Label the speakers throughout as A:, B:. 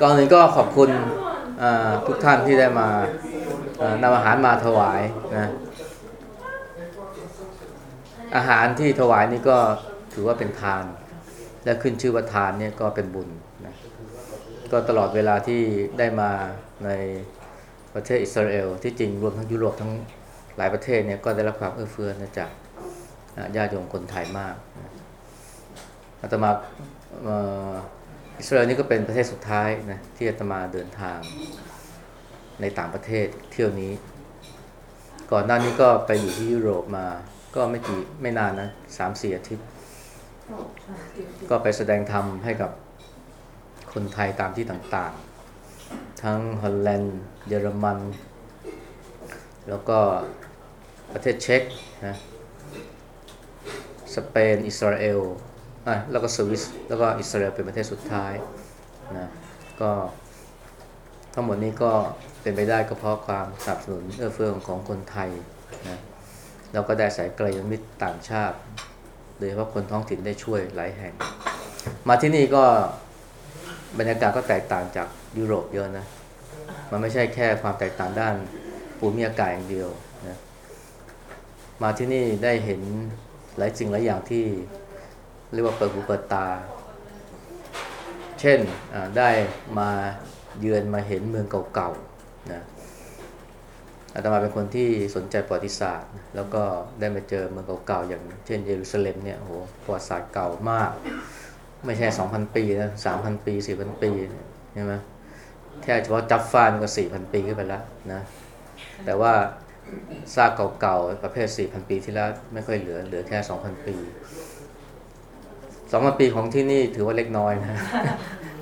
A: ก่อนอื่นก็ขอบคุณทุกท่านที่ได้มานำอาหารมาถวายนะอาหารที่ถวายนี่ก็ถือว่าเป็นทาน และขึ้นชื่อว่าทานเนี่ยก็เป็นบุญนะก็ตลอดเวลาที่ได้มาในประเทศอิสราเอลที่จริงรวมทั้งยุโรปทั้งหลายประเทศเนี่ยก็ได้รับความเอื้อเฟื้อนะจากญาติโยมคนไทยมากนะอาตมา อิสราเอลนี่ก็เป็นประเทศสุดท้ายนะที่อาตมาเดินทางในต่างประเทศเที่ยวนี้ ก่อนหน้านี้ก็ไปอยู่ที่ยุโรปมา ก็ไม่กี่ไม่นานนะสามสี่อาทิตย์ ก็ไปแสดงธรรมให้กับคนไทยตามที่ต่างๆ ทั้งฮอลแลนด์ เยอรมัน แล้วก็ประเทศเช็กนะสเปน อิสราเอล แล้วก็สวิสแล้วก็อิสราเอลเป็นประเทศสุดท้ายนะก็ทั้งหมดนี้ก็เป็นไปได้ก็เพราะความสนับสนุนเอื้อเฟื้อของคนไทยนะเราก็ได้สายไกลยมิตรต่างชาติโดยเฉพาะคนท้องถิ่นได้ช่วยหลายแห่ง มาที่นี่ก็บรรยากาศก็แตกต่างจากยุโรปเยอะนะ มันไม่ใช่แค่ความแตกต่างด้านภูมิอากาศอย่างเดียวนะมาที่นี่ได้เห็นหลายสิ่งหลายอย่างที่ เรียกว่าเปิดหูเปิดตา เช่นได้มาเยือนมาเห็นเมืองเก่าๆนะอาตมาเป็นคนที่สนใจประวัติศาสตร์ แล้วก็ได้มาเจอเมืองเก่าๆอย่าง เช่นเยรูซาเล็มเนี่ยโหประวัติศาสตร์เก่ามาก ไม่ใช่ 2,000 ปีนะ3,000 ปี 4,000 ปีใช่ไหมแค่เฉพาะจัฟฟานก็ 4,000 ปีขึ้นไปแล้วนะแต่ว่าซากเก่าๆประเภท 4,000 ปีที่แล้วไม่ค่อยเหลือเหลือแค่ 2,000 ปี สองพันปีของที่นี่ถือว่าเล็กน้อยนะ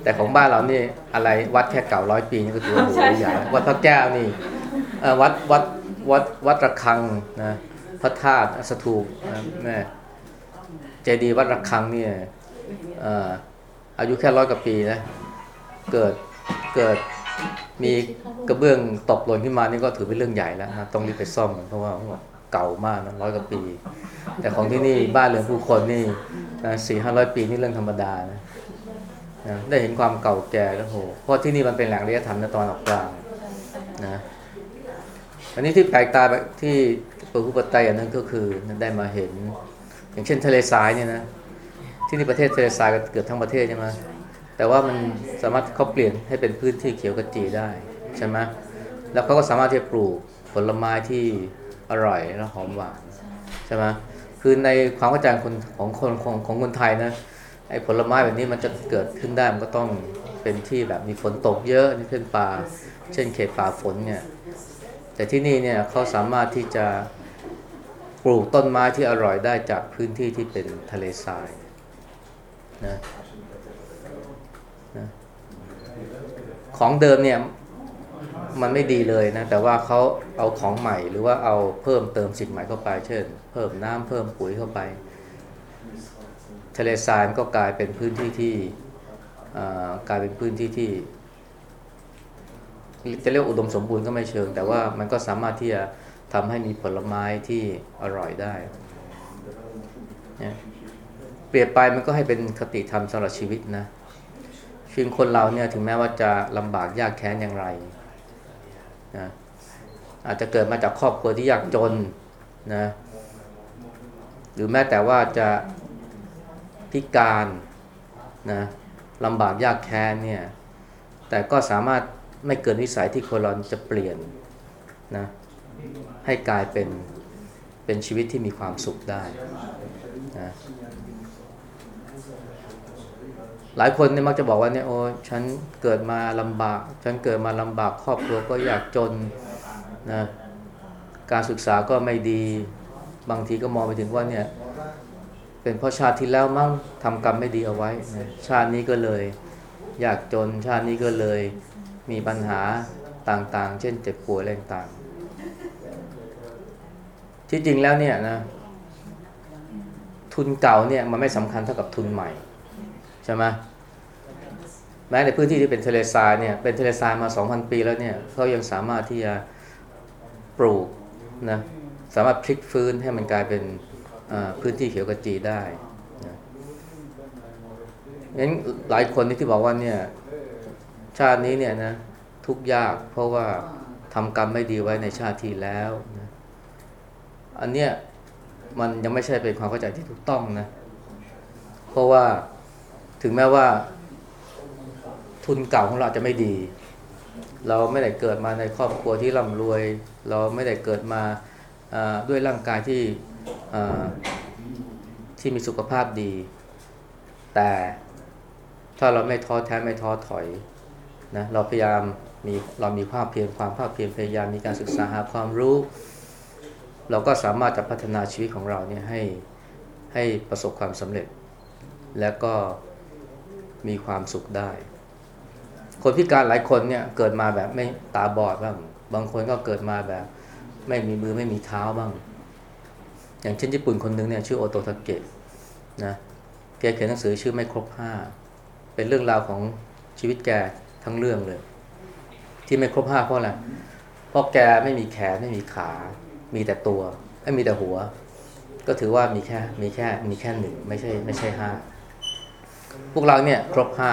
A: แต่ของบ้านเรานี่อะไรวัดแค่เก่าร้อยปีนี่ก็ถือว่าโหใหญ่วัดพระแก้วนี่เอ่อวัดวัดวัดวัดระฆังนะพระธาตุสถูปนะแม่เจดีย์วัดระฆังเนี่ยเอ่ออายุแค่ร้อยกว่าปีนะเกิดเกิดมีกระเบื้องตกหล่นขึ้นมานี่ก็ถือเป็นเรื่องใหญ่แล้วนะต้องรีบไปซ่อมเพราะว่า เก่ามากนะร้อยกว่าปี แต่ของที่นี่บ้านเรือนผู้คนนี่สี่ห้าร้อยปีนี่เรื่องธรรมดานะนะได้เห็นความเก่าแก่แล้วโหเพราะที่นี่มันเป็นแหล่งเรียธรรมในตอนออกกลางนะอันนี้ที่แปลกตาที่ปะหุปไตยอันนั้นก็คือได้มาเห็น อย่างเช่นทะเลทรายเนี่ยนะที่นี่ประเทศทะเลทรายก็เกือบทั้งประเทศใช่ไหมแต่ว่ามันสามารถเขาเปลี่ยนให้เป็นพื้นที่เขียวกระจีได้ใช่ไหมแล้วเขาก็สามารถที่จะปลูกผลไม้ที่ อร่อยและหอมหวานใช่ไหมคือในความเข้าใจคนของคนของของคนไทยนะไอ้ผลไม้แบบนี้มันจะเกิดขึ้นได้มันก็ต้องเป็นที่แบบมีฝนตกเยอะนี่เช่นป่า เช่นเขตป่าฝนเนี่ย แต่ที่นี่เนี่ยเขาสามารถที่จะปลูกต้นไม้ที่อร่อยได้จากพื้นที่ที่เป็นทะเลทรายนะนะของเดิมเนี่ย มันไม่ดีเลยนะ แต่ว่าเขาเอาของใหม่หรือว่าเอาเพิ่มเติมสิ่งใหม่เข้าไป เช่น เพิ่มน้ำเพิ่มปุ๋ยเข้าไป ทะเลทรายมันก็กลายเป็นพื้นที่ที่กลายเป็นพื้นที่ที่ จะเรียกอุดมสมบูรณ์ก็ไม่เชิง แต่ว่ามันก็สามารถที่จะทำให้มีผลไม้ที่อร่อยได้เนี่ยเปรียบไปมันก็ให้เป็นคติธรรมสำหรับชีวิตนะชีวิตคนเราเนี่ยถึงแม้ว่าจะลำบากยากแค้นอย่างไร นะอาจจะเกิดมาจากครอบครัวที่ยากจนนะหรือแม้แต่ว่าจะพิการนะลำบากยากแค้นเนี่ยแต่ก็สามารถไม่เกินวิสัยที่คนเราจะเปลี่ยนนะให้กลายเป็นเป็นชีวิตที่มีความสุขได้นะ หลายคนเนี่ยมักจะบอกว่าเนี่ยโอ้ฉันเกิดมาลำบาก ฉันเกิดมาลำบากครอบครัวก็ยากจนนะการศึกษาก็ไม่ดี บางทีก็มองไปถึงว่าเนี่ยเป็นเพราะชาติที่แล้วมั่งทำกรรมไม่ดีเอาไว้นะชาตินี้ก็เลยยากจนชาตินี้ก็เลยมีปัญหาต่างๆ เช่นเจ็บป่วยอะไรต่างๆที่จริงแล้วเนี่ยนะทุนเก่าเนี่ยมันไม่สำคัญเท่ากับทุนใหม่ ใช่ไหมแม้ในพื้นที่ที่เป็นทะเลทรายเนี่ยเป็นทะเลทรายมา 2,000 ปีแล้วเนี่ยเขายังสามารถที่จะปลูกนะสามารถพลิกฟื้นให้มันกลายเป็นพื้นที่เขียวกระจีได้นะงั้นหลายคนที่ที่บอกว่าเนี่ยชาตินี้เนี่ยนะทุกยากเพราะว่าทำกรรมไม่ดีไว้ในชาติที่แล้วนะอันเนี้ยมันยังไม่ใช่เป็นความเข้าใจที่ถูกต้องนะ เพราะว่า ถึงแม้ว่า ทุนเก่าของเราจะไม่ดี เราไม่ได้เกิดมาในครอบครัวที่ร่ำรวย เราไม่ได้เกิดมาด้วยร่างกายที่ที่มีสุขภาพดี แต่ถ้าเราไม่ท้อแท้ไม่ท้อถอยนะเราพยายามมีเรามีความเพียรความภาคเพียรพยายามมีการศึกษาหาความรู้ เราก็สามารถจะพัฒนาชีวิตของเราเนี่ยให้ให้ประสบความสำเร็จ และก็ มีความสุขได้ คนพิการหลายคนเนี่ยเกิดมาแบบไม่ตาบอดบ้าง บางคนก็เกิดมาแบบ ไม่มีมือไม่มีเท้าบ้าง อย่างเช่นญี่ปุ่นคนหนึ่งเนี่ยชื่อโอโตทาเกะนะแกเขียนหนังสือชื่อไม่ครบห้าเป็นเรื่องราวของชีวิตแกทั้งเรื่องเลย ที่ไม่ครบห้าเพราะอะไรเพราะแกไม่มีแขนไม่มีขา มีแต่ตัวไม่มีแต่หัว ก็ถือว่ามีแค่มีแค่มีแค่หนึ่งไม่ใช่ไม่ใช่ห้า พวกเราเนี่ยครบห้า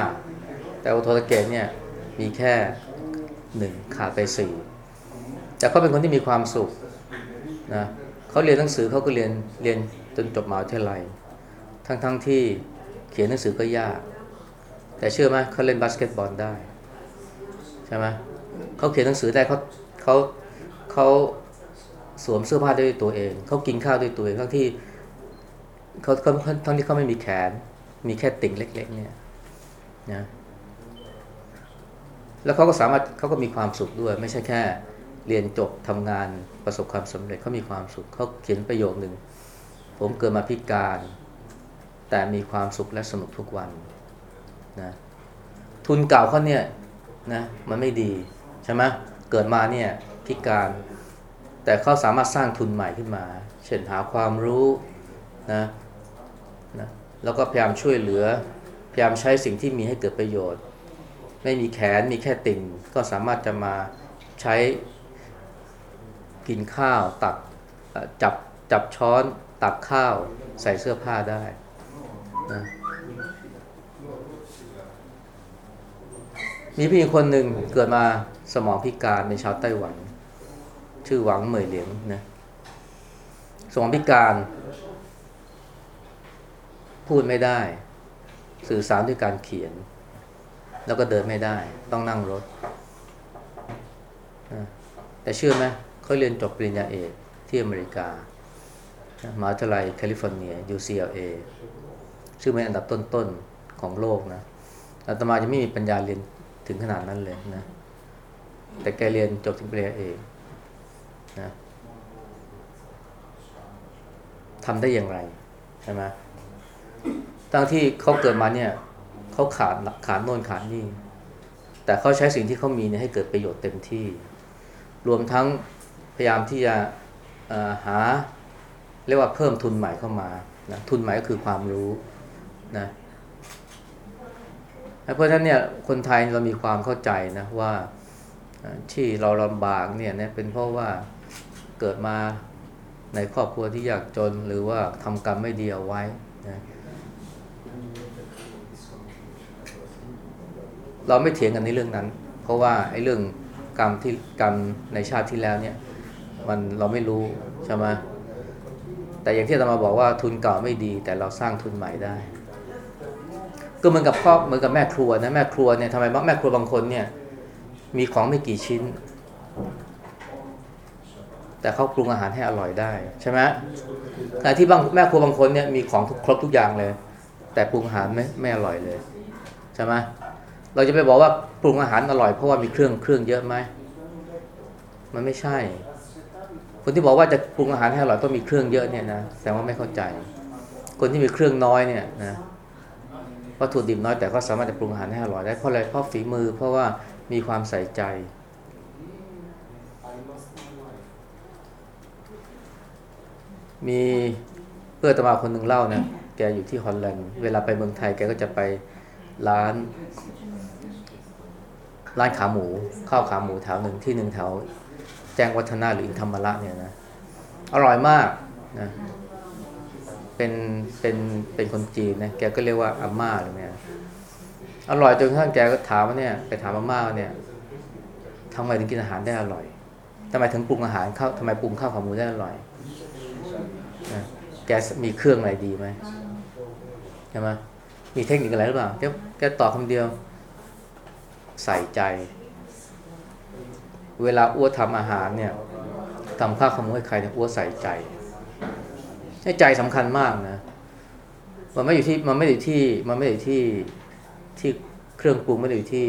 A: แต่โอโตทาเกะเนี่ยมีแค่หนึ่งขาดไปสี่แต่เขาเป็นคนที่มีความสุขนะเขาเรียนหนังสือเขาก็เรียนเรียนจนจบมหาวิทยาลัย ทั้งทั้งที่เขียนหนังสือก็ยาก แต่เชื่อไหมเขาเล่นบาสเกตบอลได้ใช่ไหมเขาเขียนหนังสือได้เขาเขาเขาสวมเสื้อผ้าได้ด้วยตัวเอง เขากินข้าวด้วยตัวเองทั้งที่เขาทั้งที่เขาไม่มีแขน มีแค่ติ่งเล็ก ๆ เนี่ยนะแล้วเขาก็สามารถเขาก็มีความสุขด้วย ไม่ใช่แค่ เรียนจบทำงานประสบความสำเร็จเขามีความสุขเขาเขียนประโยคหนึ่งผมเกิดมาพิการ แต่มีความสุขและสนุกทุกวันนะทุนเก่าเขาเนี่ยนะมันไม่ดีใช่ไหมเกิดมาเนี่ยพิการ แต่เขาสามารถสร้างทุนใหม่ขึ้นมา เช่นหาความรู้นะ แล้วก็พยายามช่วยเหลือ พยายามใช้สิ่งที่มีให้เกิดประโยชน์ ไม่มีแขนมีแค่ติ่งก็สามารถจะมาใช้กินข้าวตักจับจับช้อนตักข้าวใส่เสื้อผ้าได้นะมีผู้หญิงคนหนึ่งเกิดมาสมองพิการเป็นชาวไต้หวัน ชื่อหวังเหมยเหลียงนะสมองพิการ พูดไม่ได้ สื่อสารด้วยการเขียน แล้วก็เดินไม่ได้ ต้องนั่งรถ แต่เชื่อไหมเขาเรียนจบปริญญาเอกที่อเมริกา มหาวิทยาลัยแคลิฟอร์เนีย UCLA ชื่อเป็นอันดับต้นๆของโลกนะอาตมาจะไม่มีปัญญาเรียนถึงขนาดนั้นเลยนะ แต่แกเรียนจบถึงปริญญาเอกนะทำได้อย่างไรใช่ไหม ตั้งที่เขาเกิดมาเนี่ยเขาขาดขาดโน่นขาดนี่แต่เขาใช้สิ่งที่เขามีเนี่ยให้เกิดประโยชน์เต็มที่ รวมทั้งพยายามที่จะหาเรียกว่าเพิ่มทุนใหม่เข้ามานะทุนใหม่ก็คือความรู้นะเพราะฉะนั้นเนี่ยคนไทยเรามีความเข้าใจนะว่าที่เราลำบากเนี่ยเป็นเพราะว่าเกิดมาในครอบครัวที่ยากจนหรือว่าทำกรรมไม่ดีเอาไว้นะ เราไม่เถียงกันในเรื่องนั้น เพราะว่าไอ้เรื่องกรรมที่กรรมในชาติที่แล้วเนี่ย มันเราไม่รู้ใช่ไหมแต่อย่างที่อาตมาบอกว่าทุนเก่าไม่ดี แต่เราสร้างทุนใหม่ได้ ก็เหมือนกับครอบเหมือนกับแม่ครัวนะแม่ครัวเนี่ยทำไมบางแม่ครัวบางคนเนี่ย มีของไม่กี่ชิ้น แต่เขาปรุงอาหารให้อร่อยได้ใช่ไหมแต่ที่บางแม่ครัวบางคนเนี่ยมีของครบทุกอย่างเลย แต่ปรุงอาหารไม่ไม่อร่อยเลยใช่ไหมเราจะไปบอกว่าปรุงอาหารอร่อยเพราะว่ามีเครื่องเครื่องเยอะไหมมันไม่ใช่ คนที่บอกว่าจะปรุงอาหารให้อร่อยต้องมีเครื่องเยอะเนี่ยนะแสดงว่าไม่เข้าใจ คนที่มีเครื่องน้อยเนี่ยนะวัตถุดิบน้อยแต่ก็สามารถจะปรุงอาหารให้อร่อยได้เพราะอะไรเพราะฝีมือ เพราะว่ามีความใส่ใจ มีเพื่อนตมาคนหนึ่งเล่าเนี่ย แกอยู่ที่ฮอลแลนด์ เวลาไปเมืองไทยแกก็จะไปร้าน ร้านขาหมูข้าวขาหมูแถวหนึ่งที่หนึ่งแถว แจ้งวัฒนาหรืออินธรรมระเนี่ยนะ อร่อยมากนะเป็นเป็นเป็นคนจีนนะแกก็เรียกว่าอาม่าหรือไงอร่อยจนกระทั่งแกก็ถามว่าเนี่ยไปถามอาม่าเนี่ยทำไมถึงกินอาหารได้อร่อยทำไมถึงปรุงอาหารข้าวทำไมปรุงข้าวขาหมูได้อร่อยนะแกมีเครื่องอะไรดีไหม ช่ไหมมีเทคนิคอะไรหรือเปล่าแกแกตอบคำเดียว ใส่ใจ เวลาอ้วทำอาหารเนี่ยทำข้าวขาหมูให้ใครเนี่ยอ้วใส่ใจให้ใจสำคัญมากนะมันไม่อยู่ที่มันไม่ได้อยู่ที่มันไม่ได้อยู่ที่ที่เครื่องปรุงไม่ได้อยู่ที่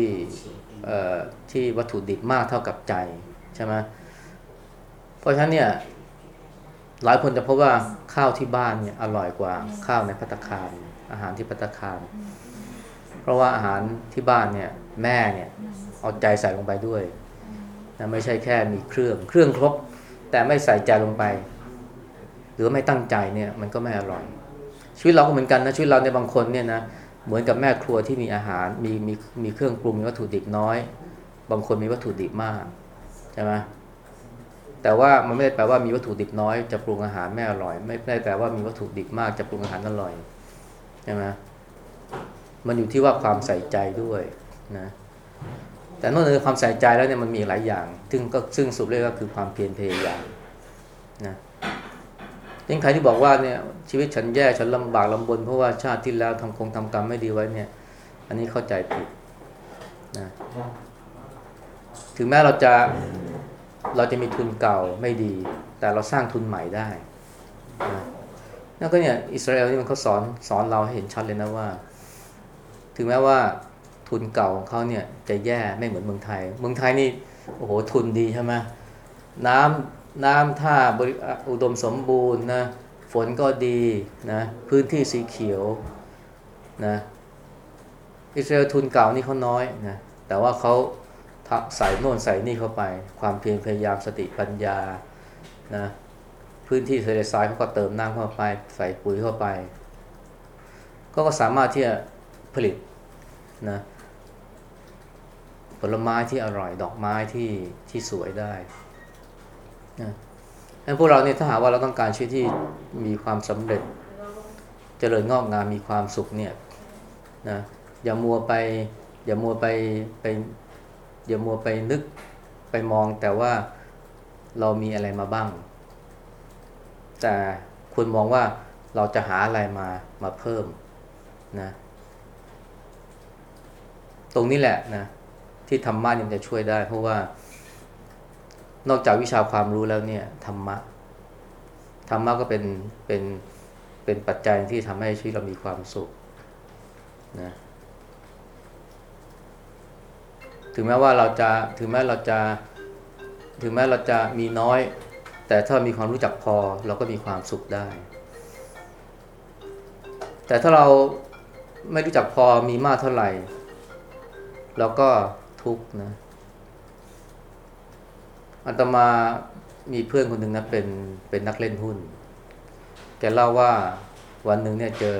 A: เอ่อที่วัตถุดิบมากเท่ากับใจใช่ไหมเพราะฉะนั้นเนี่ยหลายคนจะพบว่าข้าวที่บ้านเนี่ยอร่อยกว่าข้าวในพัตคาร อาหารที่พัตตาคาร เพราะว่าอาหารที่บ้านเนี่ยแม่เนี่ยเอาใจใส่ลงไปด้วยนะไม่ใช่แค่มีเครื่องเครื่องครบ แต่ไม่ใส่ใจลงไป หรือไม่ตั้งใจเนี่ยมันก็ไม่อร่อย ชีวิตเราก็เหมือนกันนะชีวิตเราในบางคนเนี่ยนะเหมือนกับแม่ครัวที่มีอาหารมีมีมีเครื่องปรุงมีวัตถุดิบน้อย บางคนมีวัตถุดิบมากใช่ไหมแต่ว่ามันไม่ได้แปลว่ามีวัตถุดิบน้อยจะปรุงอาหารไม่อร่อย ไม่ได้แปลว่ามีวัตถุดิบมากจะปรุงอาหารอร่อย ใช่ไหมมันอยู่ที่ว่าความใส่ใจด้วยนะแต่นอกเหนือความใส่ใจแล้วเนี่ยมันมีหลายอย่าง ซึ่งก็ซึ่งสุดเลยก็คือความเพียรพยายามนะยิ่งใครที่บอกว่าเนี่ยชีวิตฉันแย่ฉันลำบากลำบน เพราะว่าชาติที่แล้วทำคงทำกรรมไม่ดีไว้เนี่ย อันนี้เข้าใจผิดนะถึงแม้เราจะเราจะมีทุนเก่าไม่ดี แต่เราสร้างทุนใหม่ได้นะ นั่นก็เนี่ยอิสราเอลนี่มันเขาสอนสอนเราให้เห็นชัดเลยนะว่า ถึงแม้ว่าทุนเก่าของเขาเนี่ยจะแย่ไม่เหมือนเมืองไทย เมืองไทยนี่โอ้โหทุนดีใช่ไหมน้ำน้ำท่าบริอุดมสมบูรณ์นะฝนก็ดีนะพื้นที่สีเขียวนะอิสราเอลทุนเก่านี่เขาน้อยนะแต่ว่าเขาใส่โน่นใส่นี่เข้าไป ความเพียรพยายามสติปัญญานะ พื้นที่ทะเลทรายเขาก็เติมน้ำเข้าไป ใส่ปุ๋ยเข้าไป ก็ก็สามารถที่จะผลิตนะผลไม้ที่อร่อยดอกไม้ที่ที่สวยได้นะพวกเราเนี่ยถ้าหากว่าเราต้องการชีวิตที่มีความสำเร็จเจริญงอกงามมีความสุขเนี่ยนะอย่ามัวไปอย่ามัวไปไปอย่ามัวไปนึกไปมองแต่ว่าเรามีอะไรมาบ้าง แต่ควรมองว่าเราจะหาอะไรมามาเพิ่มนะตรงนี้แหละนะที่ธรรมะเนี่ยมันจะช่วยได้ เพราะว่านอกจากวิชาความรู้แล้วเนี่ยธรรมะธรรมะก็เป็นเป็นเป็นปัจจัยที่ทำให้ชีวิตเรามีความสุขนะถึงแม้ว่าเราจะถึงแม้เราจะถึงแม้เราจะมีน้อย แต่ถ้ามีความรู้จักพอเราก็มีความสุขได้ แต่ถ้าเราไม่รู้จักพอมีมากเท่าไหร่เราก็ทุกข์นะอาตมามีเพื่อนคนหนึ่งนะเป็นเป็นนักเล่นหุ้น แกเล่าว่าวันหนึ่งเนี่ยเจอ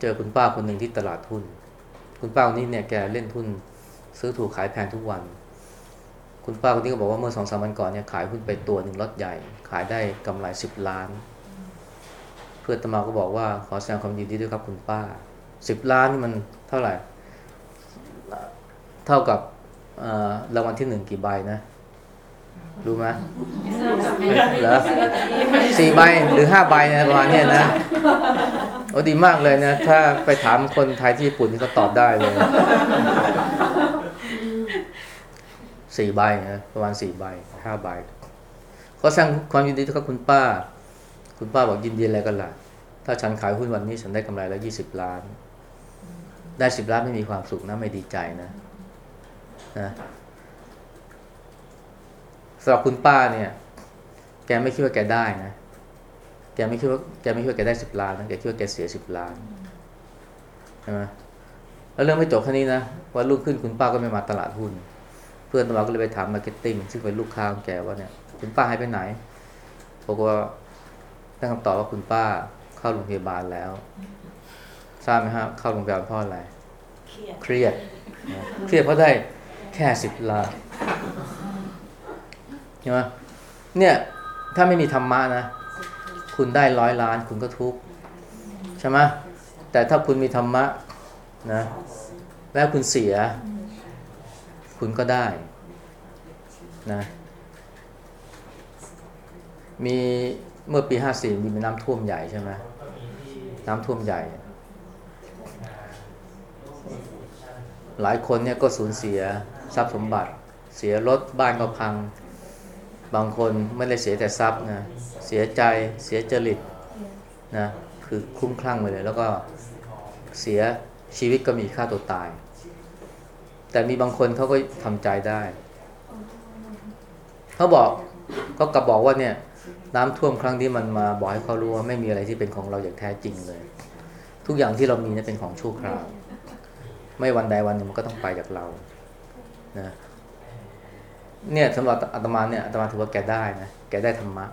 A: เจอคุณป้าคนหนึ่งที่ตลาดหุ้น คุณป้าคนนี้เนี่ยแกเล่นหุ้นซื้อถูกขายแพงทุกวัน คุณป้าคนนี้ก็บอกว่าเมื่อสองสามวันก่อนเนี่ยขายหุ้นไปตัวหนึ่งล็อตใหญ่ ขายได้กำไรสิบล้าน เพื่อนตมาก็บอกว่าขอแสดงความยินดีด้วยครับคุณป้าสิบล้านนี่มันเท่าไหร่ เท่ากับรางวัลที่หนึ่งกี่ใบนะ รู้ไหมเหรอสี่ใบหรือห้าใบนะประมาณเนี้ยนะโอ้ดีมากเลยนะ ถ้าไปถามคนไทยที่ญี่ปุ่นนี่ก็ตอบได้เลย สี่ใบนะประมาณสี่ใบห้าใบเขาสร้างความยินดีกับคุณป้า คุณป้าบอกยินดีอะไรกันล่ะ ถ้าฉันขายหุ้นวันนี้ฉันได้กำไรแล้วยี่สิบล้าน ได้สิบล้านไม่มีความสุขนะไม่ดีใจนะนะสำหรับคุณป้าเนี่ย แกไม่คิดว่าแกได้นะ แกไม่คิดว่าแกไม่คิดว่าแกได้สิบล้านนะแกคิดว่าแกเสียสิบล้านใช่ไหมแล้วเรื่องไม่จบแค่นี้นะวันรุ่งขึ้นคุณป้าก็ไม่มาตลาดหุ้น เพื่อนอาตมาก็เลยไปถาม marketing ซึ่งเป็นลูกค้าของแกว่าเนี่ยคุณป้าหายไปไหนบอกว่าได้คำตอบว่าคุณป้าเข้าโรงพยาบาลแล้วทราบไหมฮะเข้าโรงพยาบาลเพราะอะไรเครียดนะเครียดเพราะได้แค่สิบล้านใช่ไหมเนี่ยถ้าไม่มีธรรมะนะ คุณได้ร้อยล้านคุณก็ทุกข์ใช่ไหมแต่ถ้าคุณมีธรรมะนะแม้คุณเสีย คุณก็ได้นะมีเมื่อปีห้าสี่มีน้ำท่วมใหญ่ใช่ไหมน้ำท่วมใหญ่ หลายคนเนี่ยก็สูญเสียทรัพย์สมบัติ เสียรถบ้านก็พัง บางคนไม่ได้เสียแต่ทรัพย์นะเสียใจเสียจริตนะคือคุ้มคลั่งไปเลย แล้วก็เสียชีวิตก็มีค่าตัวตาย แต่มีบางคนเขาก็ทำใจได้ เขาบอกเขากลับบอกว่าเนี่ย น้ำท่วมครั้งที่มันมาบอกให้เขารู้ว่าไม่มีอะไรที่เป็นของเราอย่างแท้จริงเลย ทุกอย่างที่เรามีเนี่ยเป็นของชั่วคราว ไม่วันใดวันหนึ่งมันก็ต้องไปจากเรานะเนี่ยสำหรับอาตมาเนี่ยอาตมาถือว่าแกได้นะแกได้ธรรมะ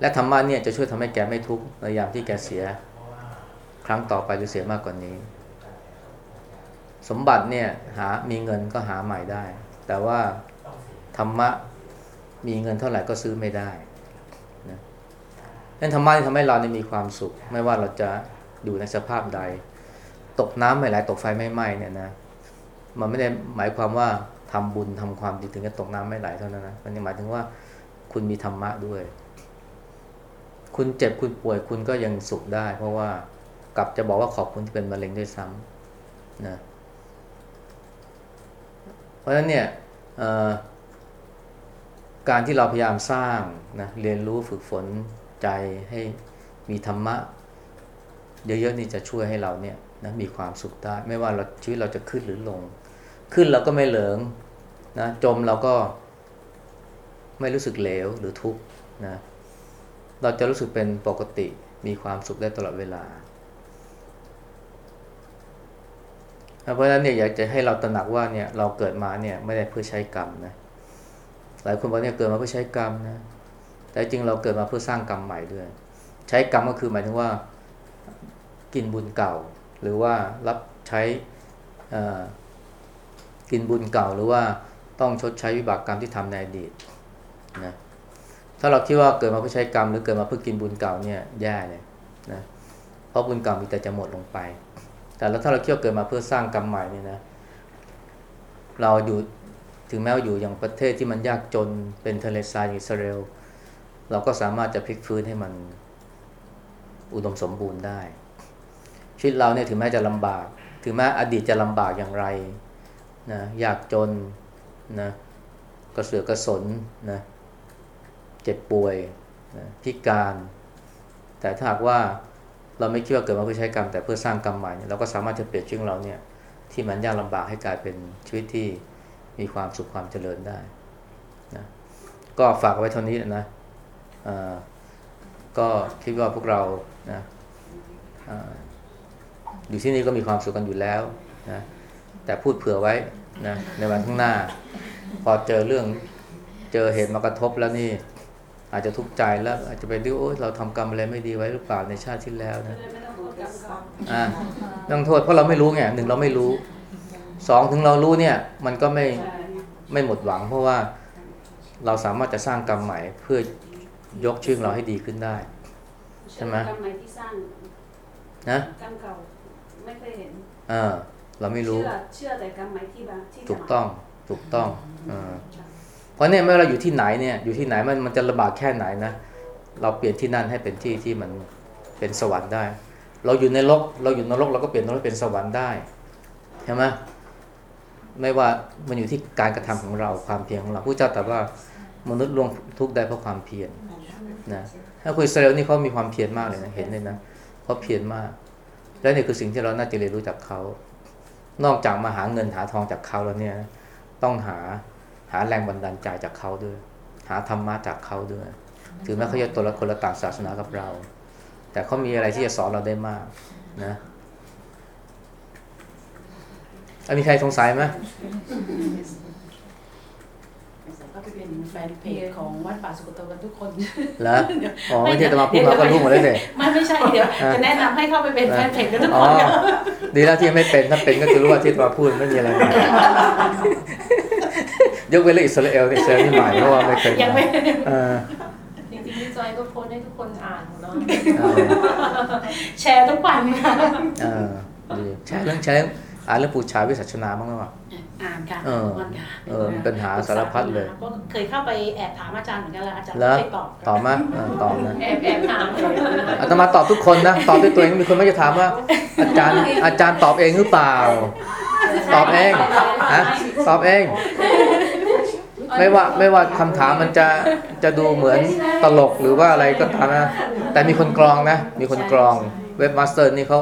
A: และธรรมะเนี่ยจะช่วยทำให้แกไม่ทุกข์ในยามที่แกเสีย ครั้งต่อไปหรือเสียมากกว่านี้ สมบัติเนี่ยหามีเงินก็หาใหม่ได้ แต่ว่าธรรมะมีเงินเท่าไหร่ก็ซื้อไม่ได้นะนั่นธรรมะที่ทำให้เราเนี่ยมีความสุข ไม่ว่าเราจะอยู่ในสภาพใด ตกน้ำไม่ไหลตกไฟไม่ไหม้เนี่ยนะมันไม่ได้หมายความว่าทำบุญทำความดีถึงจะตกน้ำไม่ไหลเท่านั้นนะมันหมายถึงว่าคุณมีธรรมะด้วย คุณเจ็บคุณป่วยคุณก็ยังสุขได้ เพราะว่ากลับจะบอกว่าขอบคุณที่เป็นมะเร็งด้วยซ้ำนะ เพราะฉะนั้นเนี่ยการที่เราพยายามสร้างนะเรียนรู้ฝึกฝนใจให้มีธรรมะ เยอะๆนี่จะช่วยให้เราเนี่ยนะมีความสุขได้ ไม่ว่าเราชีวิตเราจะขึ้นหรือลง ขึ้นเราก็ไม่เหลิงนะจมเราก็ไม่รู้สึกเหลวหรือทุกข์นะเราจะรู้สึกเป็นปกติมีความสุขได้ตลอดเวลา เพราะฉะนั้นเนี่ยอยากจะให้เราตระหนักว่าเนี่ยเราเกิดมาเนี่ยไม่ได้เพื่อใช้กรรมนะหลายคนบอกเนี่ยเกิดมาเพื่อใช้กรรมนะแต่จริงเราเกิดมาเพื่อสร้างกรรมใหม่ด้วย ใช้กรรมก็คือหมายถึงว่ากินบุญเก่า หรือว่ารับใช้กินบุญเก่าหรือว่าต้องชดใช้วิบากกรรมที่ทำในอดีตนะถ้าเราคิดว่าเกิดมาเพื่อใช้กรรมหรือเกิดมาเพื่อกินบุญเก่าเนี่ยแย่เลยนะเพราะบุญเก่ามีแต่จะหมดลงไป แต่แล้วถ้าเราคิดว่าเกิดมาเพื่อสร้างกรรมใหม่เนี่ยนะ เราอยู่ถึงแม้ว่าอยู่อย่างประเทศที่มันยากจนเป็นทะเลทรายอิสราเอลเราก็สามารถจะพลิกฟื้นให้มันอุดมสมบูรณ์ได้ ชีวิตเราเนี่ยถึงแม้จะลำบาก ถึงแม้อดีตจะลำบากอย่างไรนะยากจนนะกระเสือกกระสนนะเจ็บป่วยนะพิการ แต่ถ้าหากว่า เราไม่คิดว่าเกิดมาเพื่อใช้กรรมแต่เพื่อสร้างกรรมใหม่เราก็สามารถจะเปลี่ยนชีวิตเราเนี่ยที่มันยากลำบากให้กลายเป็นชีวิตที่มีความสุขความเจริญได้นะก็ฝากไว้เท่านี้นะก็คิดว่าพวกเรานะออยู่ที่นี่ก็มีความสุขกันอยู่แล้วนะแต่พูดเผื่อไว้นะในวันข้างหน้า พอเจอเรื่องเจอเหตุมากระทบแล้วนี่ อาจจะทุกข์ใจแล้ว อาจจะไปดูโอ้เราทำกรรมอะไรไม่ดีไว้หรือเปล่าในชาติที่แล้วนะอ่าต้องโทษเพราะเราไม่รู้ไงหนึ่งเราไม่รู้สองถึงเรารู้เนี่ย มันก็ไม่ไม่หมดหวัง เพราะว่าเราสามารถจะสร้างกรรมใหม่เพื่อยกชื่อเราให้ดีขึ้นได้ใช่ไหม
B: กรรมใหม่ที่สร้าง
A: นะ
B: กรรมเก่าไม่เคยเห็น
A: เออเราไม่รู้
B: เชื่อเชื่อแต่กรรมใหม่ที่บางที่
A: ถูกต้องถูกต้องอเพ ราะเนี่ยเมื่อเราอยู่ที่ไหนเนี่ยอยู่ที่ไหนมันมันจะลำบากแค่ไหนนะเราเปลี่ยนที่นั่นให้เป็นที่ที่มันเป็นสวรรค์ได้ เราอยู่ในโลกเราอยู่ในโลกเราก็เปลี่ยนนรกเป็นสวรรค์ได้ใช่ไหมไม่ว่ามันอยู่ที่การกระทำของเราความเพียรของเราผู้เจ้าแต่ว่ามนุษย์ล่วงทุกได้เพราะความเพียรนะถ้าคุยอิสราเลนี่เขามีความเพียรมากเลยนะเห็นเลยนะเขาเพียรมาก และนี่คือสิ่งที่เราน่าจะเรียนรู้จากเขานอกจากมาหาเงินหาทองจากเขาแล้วเนี่ย ต้องหา หาแรงบันดาลใจจากเขาด้วย หาธรรมะจากเขาด้วย ถึงแม้เขาจะตัวละคนละต่างศาสนากับเรา แต่เขามีอะไรที่จะสอนเราได้มากนะมีใครสงสัยไหม
C: ก็ไปเป็นแฟนเพจของวัดป่าสุกโตกันทุกคน
A: แล้วอ๋อไม่ใช่จะมาพูดมาก็รู้หมดเลย
C: ไม่ไม่ใช่เดี๋ยวจะแนะนำให้เข้าไปเป็นแฟนเพจกันทุกคน
A: ดีแล้วที่ไม่เป็นถ้าเป็นก็จะรู้ว่าที่มาพูดไม่มีอะไร ยกเว้นเรื่องอิสราเอลเนี่ยเซลที่ใหม่เพราะว่าไม่เคย
C: ยังไม่
D: จริงๆพี่จอยก็โพสให้ทุกคนอ่านเนาะ
C: แชร์ทุกวัน
A: ค่ะดีแชร์เรื่องแชร์อ่านเรื่องปูชาวิสัชนาบ้างหรือเปล่า
C: อ่านค่ะ
A: เออ
C: วันค่ะ
A: เออมีปัญหาสารพัดเลย
C: ก็เคยเข้าไปแอบถามอาจารย์เหมือนกันแล้วอาจารย์
A: แล้ว
C: ไม่ตอบ
A: ตอบไหมเออตอบนะ
D: แอบแอบถาม
A: อาตมาตอบทุกคนนะตอบด้วยตัวเองมีคนไม่จะถามว่า อาจารย์อาจารย์ตอบเองหรือเปล่า ตอบเองฮะตอบเอง ไม่ว่าไม่ว่าคำถามมันจะจะดูเหมือนตลกหรือว่าอะไรก็ตามนะแต่มีคนกรองนะ มีคนกรอง webmaster นี่เขา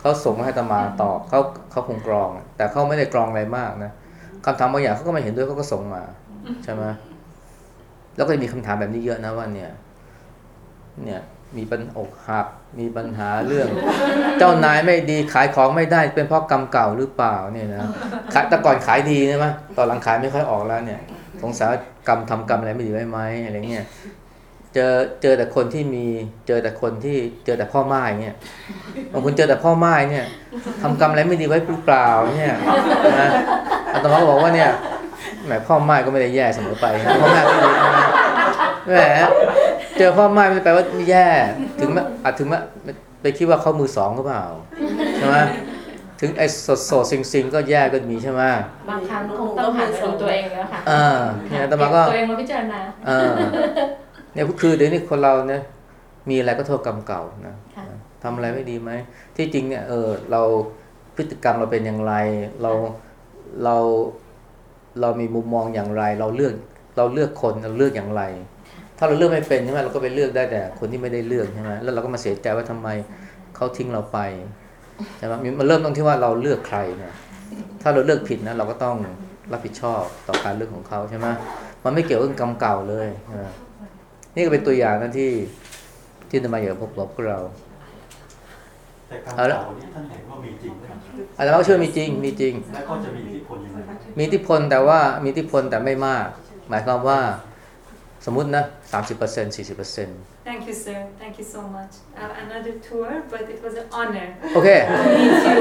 A: เขาส่งมาให้อาตมาตอบเขาเขาคงกรอง แต่เขาไม่ได้กรองอะไรมากนะคำถามบางอย่างเขาก็ไม่เห็นด้วยเขาก็ส่งมาใช่ไหมแล้วก็จะมีคำถามแบบนี้เยอะนะว่าเนี่ย เนี่ยมีปัญหาอกหักมีปัญหาเรื่อง เจ้านายไม่ดีขายของไม่ได้เป็นเพราะกรรมเก่าหรือเปล่าเนี่ยนะแต่ก่อนขายดีใช่ไหมตอนหลังขายไม่ค่อยออกแล้วเนี่ย สงสัยกรรมทำกรรมอะไรไม่ดีไว้ไหมอะไรเงี้ยเจอเจอแต่คนที่มีเจอแต่คนที่เจอแต่พ่อไม้เนี่ยบางคนเจอแต่พ่อไม้เนี่ยทำกรรมอะไรไม่ดีไว้เปล่าเนี่ยนะอาตมาก็บอกว่าเนี่ยแหมพ่อไม้ก็ไม่ได้แย่เสมอไปพ่อแม่ก็ดีนะแหมเจอพ่อไม้ไม่ได้แปลว่าแย่ถึงแม้อาจถึงแม้ไปคิดว่าเขามือสองหรือเปล่าใช่ไหม ถึงไอ้สดสดซิงซิงก็แย่ก็มีใช่ไหม
D: บางครั้งคงต้องหันมาดูตัวเองแล้วค่ะ
A: อ่าเนี่ยแต่มาก็
D: เบตัวเองมาพิจารณา
A: เออเนี่ยคือเดี๋ยวนี้คนเราเนี่ยมีอะไรก็โทษกรรมเก่านะ
D: ค่ะ
A: ทำอะไรไม่ดีไหมที่จริงเนี่ยเออเราพฤติกรรมเราเป็นอย่างไร เราเราเรามีมุมมองอย่างไร เราเลือกเราเลือกคนเราเลือกอย่างไร ถ้าเราเลือกไม่เป็นใช่ไหมเราก็ไปเลือกได้แต่คนที่ไม่ได้เลือกใช่ไหมแล้วเราก็มาเสียใจว่าทำไมเขาทิ้งเราไป ใช่ไหมมันเริ่มตรงที่ว่าเราเลือกใครเนี่ยถ้าเราเลือกผิดนะเราก็ต้องรับผิดชอบต่อการเลือกของเขาใช่ไหมมันไม่เกี่ยวกับกรรมเก่าเลยใช่ไหมนี่ก็เป็นตัวอย่างนะที่ที่นำมาอยากพบกับพวกเรา
E: แต่การ
A: เอาละ
E: เก่านี้ท่านเห็นว่ามีจริงไหม
A: อาจารย์ก็เชื่อมีจริงมีจริง
E: และก็จะมีอิทธิพลยังไง
A: มีอิทธิพลแต่ว่ามีอิทธิพลแต่ไม่มาก หมายความว่าสมมุตินะสามสิบเปอร์เซ็นต์สี่สิบเปอร์เซ็นต์
F: Thank you, sir. Thank you so much. I have another tour, but it was an honor
A: โอเค
F: to meet you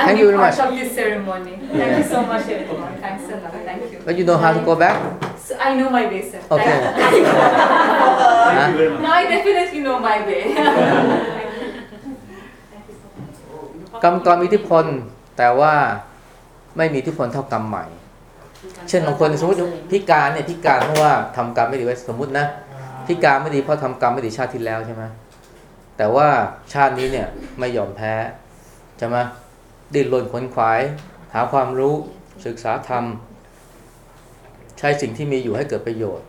F: and
A: Thank
F: be
A: you very
F: part
A: much.
F: of this ceremony. Thank you so much, everyone. Thanks a lot. Thank you.
A: but you know how to go back
F: So I know my way, sir.
A: Okay.
F: Thank you.
A: ฮะ
F: no, I definitely know my way.
A: กรรมกรมีอิทธิพลแต่ว่าไม่มีอิทธิพลเท่ากรรมใหม่ เช่นบางคนสมมติพิการเนี่ยพิการเพราะว่าทำกรรมไม่ดีไว้สมมตินะ พิการไม่ดีเพราะทำกรรมไม่ดีชาติที่แล้วใช่ไหมแต่ว่าชาตินี้เนี่ยไม่ยอมแพ้ใช่ไหมดิ้นรนขวนขวาย หาความรู้ศึกษาธรรม ใช้สิ่งที่มีอยู่ให้เกิดประโยชน์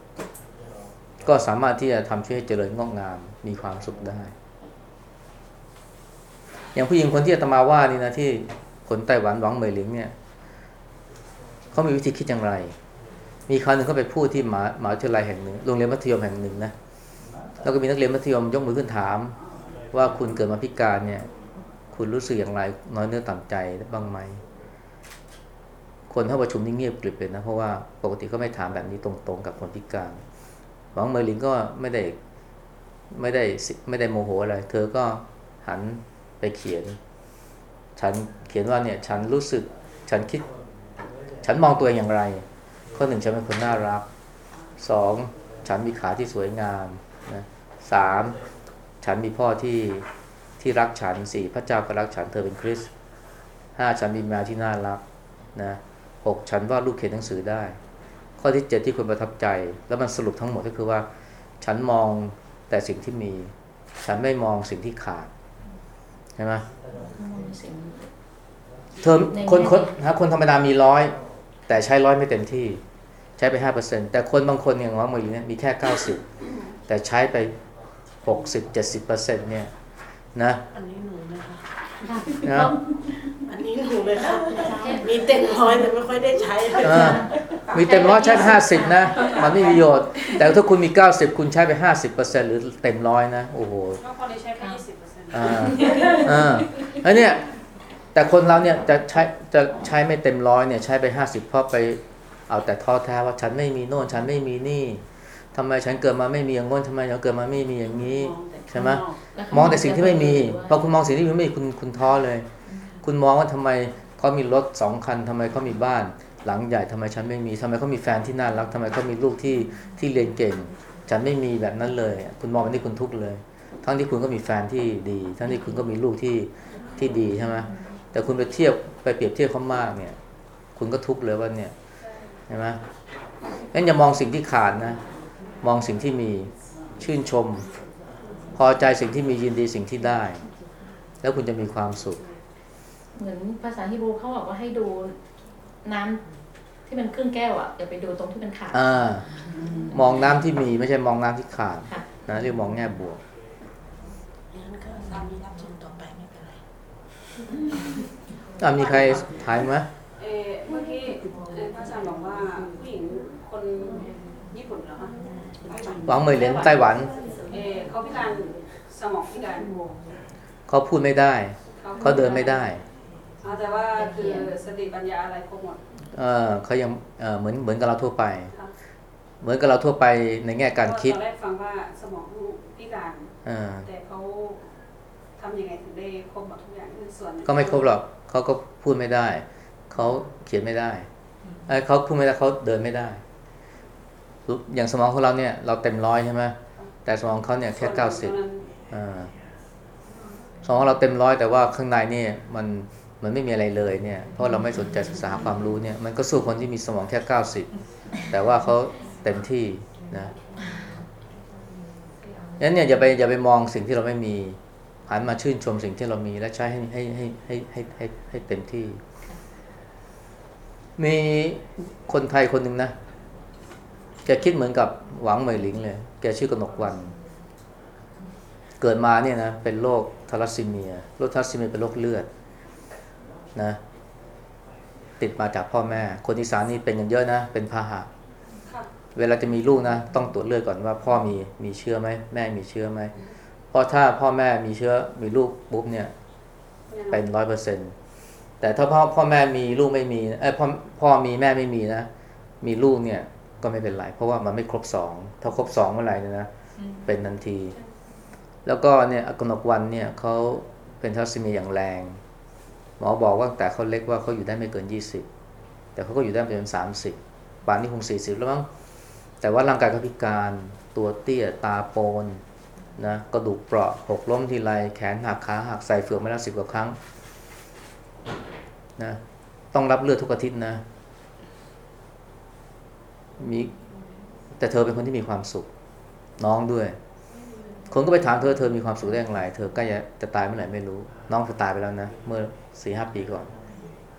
A: ก็สามารถที่จะทำชีวิตให้เจริญงอกงามมีความสุขได้ อย่างผู้หญิงคนที่อาตมาว่านี่นะที่คนไต้หวันหวังเหมยหลิงเนี่ยเขามีวิธีคิดอย่างไร มีคราวหนึ่งเขาไปพูดที่มหามาวิทยาลัยแห่งหนึ่งโรงเรียนมัธยมแห่งหนึ่งนะแล้วก็มีนักเรียนมัธยมยกมือขึ้นถาม ว่าคุณเกิดมาพิการเนี่ย คุณรู้สึกอย่างไรน้อยเนื้อต่ำใจบ้างไหมคนเข้าประชุมนี่เงียบกริบเลยนะ เพราะว่าปกติก็ไม่ถามแบบนี้ตรงๆ กับคนพิการหวังเมยหลิงก็ไม่ได้ไม่ได้ไม่ได้โมโหอะไร เธอก็หันไปเขียน ฉันเขียนว่าเนี่ย ฉันรู้สึก ฉันคิด ฉันมองตัวเองอย่างไร ข้อหนึ่งฉันเป็นคนน่ารักสองฉันมีขาที่สวยงามนะสามฉันมีพ่อที่ที่รักฉันสี่พระเจ้าก็รักฉันเธอเป็นคริสต์ห้าฉันมีแมวที่น่ารักนะหกฉันวาดรูปเขียนหนังสือได้ ข้อที่เจ็ดที่คุณประทับใจ แล้วมันสรุปทั้งหมดก็คือว่า ฉันมองแต่สิ่งที่มี ฉันไม่มองสิ่งที่ขาดใช่ไหมเทอมคนคนฮะคนธรรมดามีร้อย แต่ใช้ร้อยไม่เต็มที่ ใช้ไปห้าเปอร์เซ็นแต่คนบางคนอย่างว่ามือเนี่ยมีแค่เก้าสิบแต่ใช้ไปหกสิบเจ็ดสิบเปอร์เซ็นเนี่ยนะ
C: อันนี้หนูนะคะ
A: นะ
C: อันนี้หนูเลยค่ะมีเต็มร้อยแต่ไม่ค่อยได้ใช้เลย
A: เออมีเต็มร้อยใช้ไปห้าสิบนะ มันไม่มีประโยชน์ แต่ถ้าคุณมีเก้าสิบคุณใช้ไปห้าสิบเปอร์เซ็นหรือเต็มร้อยนะ โอ้โห
B: ก็พอได้ใช้แค่ยี่สิบเปอร์เซ็นต์
A: อ่าอ่าแล้วเนี่ย แต่คนเราเนี่ยจะใช้จะใช้ไม่เต็มร้อยเนี่ยใช้ไปห้าสิบเพราะไปเอาแต่ท้อแท้ว่าฉันไม่มีโน่นฉันไม่มีนี่ทำไมฉันเกิดมาไม่มีอย่างโน้นทำไมฉันเกิดมาไม่มีอย่างนี้ใช่ไหมมองแต่สิ่งที่ไม่มีพอคุณมองสิ่งที่ไม่มีคุณคุณท้อเลย คุณมองว่าทำไมเขามีรถสองคันทำไมเขามีบ้าน หลังใหญ่ทำไมฉันไม่มีทำไมเขามีแฟนที่น่ารักทำไมเขามีลูกที่ที่เรียนเก่ง ฉันไม่มีแบบนั้นเลย คุณมองแบบนี้คุณทุกข์เลย ทั้งที่คุณก็มีแฟนที่ดี ทั้งที่คุณก็มีลูกที่ที่ดีใช่ไหม แต่คุณไปเทียบไปเปรียบเทียบเขามากเนี่ย คุณก็ทุกข์เลยว่าเนี่ยเห็นไหมงั้นอย่ามองสิ่งที่ขาดนะ มองสิ่งที่มีชื่นชม พอใจสิ่งที่มียินดีสิ่งที่ได้ แล้วคุณจะมีความสุข
D: เหมือนภาษาฮีบรูเขาบอกว่าให้ดูน้ำที่มันครึ่งแก้วอะอย่าไปดูตรงที่มันขาด
A: อ่ามองน้ำที่มีไม่ใช่มองน้ำที่ขาด
D: ค่ะ
A: นะเรียกมองแง่บวก
C: งั้นก็สามีรับส่งต่อไปไม่เป็นไร
A: อะมีใครถามไหม
B: เออเมื่อกี้เอ่อพระอาจารย์บอกว่าผู้หญิงคนญี่ปุ่นเหรอคะ
A: หวังเหมยเหรียญไต้หวัน
B: เออเขาพิการสมองพิการ
A: เขาพูดไม่ได้ เขาเดินไม่ได้
B: อ่าแต่ว่าคือสติปัญญาอะไรครบหมด
A: เออเขายังเออเหมือนเหมือนกับเราทั่วไป
B: ค่ะ
A: เหมือนกับเราทั่วไปในแง่การคิด
B: ตอนแรกฟังว่าสมองพิการ
A: เออ
B: แต่เขา ทำยังไงถึงได้ครบหมดทุกอย่างคือส่วนหนึ่ง
A: ก็ไม่ครบหรอกเขาก็พูดไม่ได้เขาเขียนไม่ได้เอ้ยเขาพูดไม่ได้เขาเดินไม่ได้ อย่างสมองของเราเนี่ย เราเต็มร้อยใช่ไหมแต่สมองเขาเนี่ยแค่เก้าสิบ
B: ส่วนหนึ่ง
A: อ่าสมองเราเต็มร้อยแต่ว่าข้างในเนี่ยมันมันไม่มีอะไรเลยเนี่ย เพราะเราไม่สนใจศึกษาหาความรู้เนี่ย มันก็สู้คนที่มีสมองแค่เก้าสิบแต่ว่าเขาเต็มที่นะงั้นเนี่ยอย่าไปอย่าไปมองสิ่งที่เราไม่มี หันมาชื่นชมสิ่งที่เรามีและใช้ให้ให้ให้ให้ให้ให้ให้เต็มที่ มีคนไทยคนหนึ่งนะ แกคิดเหมือนกับหวังเหมยหลิงเลย แกชื่อกนกวัน เกิดมาเนี่ยนะ เป็นโรคทาลัสซีเมีย โรคทาลัสซีเมียเป็นโรคเลือดนะ ติดมาจากพ่อแม่ คนอีสานนี่เป็นกันเยอะนะ เป็นพาหะ
B: ค่ะ
A: เวลาจะมีลูกนะ ต้องตรวจเลือดก่อนว่าพ่อมีมีเชื้อไหมแม่มีเชื้อไหมเพ ราะถ้าพ่อแม่มีเชื้อมีลูกปุ๊บเนี่ยเป็นร้อยเปอร์เซ็นต์แต่ถ้าพ่อพ่อแม่มีลูกไม่มีเอ้ยพ่อพ่อมีแม่ไม่มีนะ มีลูกเนี่ยก็ไม่เป็นไร เพราะว่ามันไม่ครบสองถ้าครบสองเมื่อไหร่เนี่ยนะเป็นทันที แล้วก็เนี่ยอกนกวันเนี่ยเขาเป็นทาลัสซีเมียอย่างแรง หมอบอกว่าตั้งแต่เขาเล็กว่าเขาอยู่ได้ไม่เกิน 20 แต่เขาก็อยู่ได้ไปจน30ป่านนี้คง40 แล้วมั้งแต่ว่าร่างกายเขาพิการตัวเตี้ยตาโปน นะกระดูกเปราะหกล้มทีไรแขนหักขาหักใส่เฟือกมาแล้วสิบกว่าครั้งนะต้องรับเลือดทุกอาทิตย์นะมีแต่เธอเป็นคนที่มีความสุข น้องด้วย คนก็ไปถามเธอเธอมีความสุขได้อย่างไร เธอใกล้จะจะตายเมื่อไหร่ไม่รู้ น้องเธอตายไปแล้วนะ เมื่อสี่ห้าปีก่อน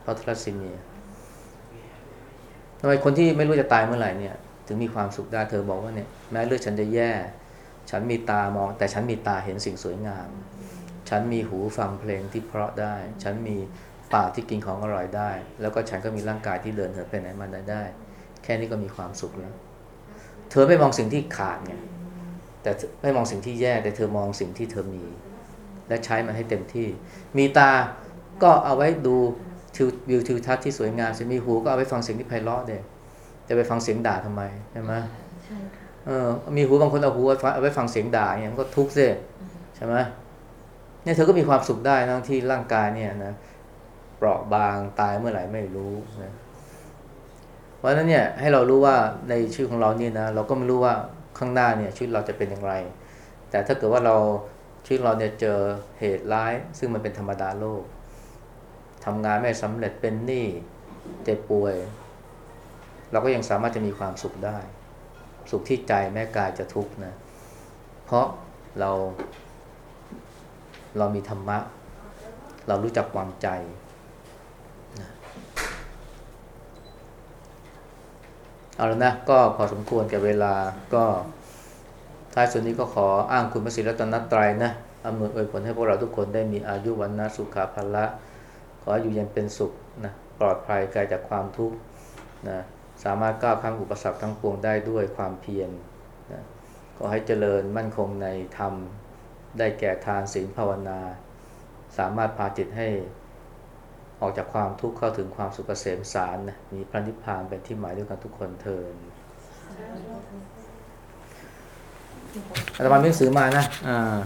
A: เพราะทรัสซีเมียทำไมคนที่ไม่รู้จะตายเมื่อไหร่เนี่ย ถึงมีความสุขได้เธอบอกว่าเนี่ยแม้เลือดฉันจะแย่ ฉันมีตามอง แต่ฉันมีตาเห็นสิ่งสวยงาม ฉันมีหูฟังเพลงที่เพราะได้ ฉันมีปากที่กินของอร่อยได้ แล้วก็ฉันก็มีร่างกายที่เดินเหินไปไหนมาไหนได้ แค่นี้ก็มีความสุขแล้ว เธอไม่มองสิ่งที่ขาดไงแต่ไม่มองสิ่งที่แย่แต่เธอมองสิ่งที่เธอมี และใช้มันให้เต็มที่ มีตาก็เอาไว้ดูทิววิวทิวทัศน์ที่สวยงามจะมีหูก็เอาไว้ฟังเสียงที่ไพเราะเด็จะไปฟังเสียงด่าทำไมใช่ไหม เออมีหูบางคนเอาหูเอาไว้ฟังเสียงด่าเนี่ยมันก็ทุกข์สิใช่ไหมเนี่ยเธอก็มีความสุขได้ทั้งที่ร่างกายเนี่ยนะเปราะบางตายเมื่อไหร่ไม่รู้นะเพราะฉะนั้นเนี่ยให้เรารู้ว่าในชีวิตของเราเนี่ยนะเราก็ไม่รู้ว่าข้างหน้าเนี่ยชีวิตเราจะเป็นอย่างไร แต่ถ้าเกิดว่าเราชีวิตเราเนี่ยเจอเหตุร้าย ซึ่งมันเป็นธรรมดาโลกทำงานไม่สำเร็จเป็นหนี้เจ็บป่วย เราก็ยังสามารถจะมีความสุขได้ สุขที่ใจแม้กายจะทุกข์นะ เพราะเราเรามีธรรมะ เรารู้จักวางใจนะเอาแล้วนะ ก็พอสมควรแก่เวลาก็ท้ายสุดนี้ก็ขออ้างคุณพระศรีรัตนตรัยนะอำนวยอวยผลให้พวกเราทุกคนได้มีอายุวันนะสุขาภละ ขออยู่เย็นเป็นสุขนะปลอดภัยไกลจากความทุกข์นะ สามารถก้าวข้ามอุปสรรคทั้งปวงได้ด้วยความเพียรนะขอให้เจริญมั่นคงในธรรม ได้แก่ทานศีลภาวนา สามารถพาจิตให้ออกจากความทุกข์เข้าถึงความสุขเกษมสารนะมีพระนิพพานเป็นที่หมายด้วยกันทุกคนเทินอาตมามีหนังสือมานะอ่า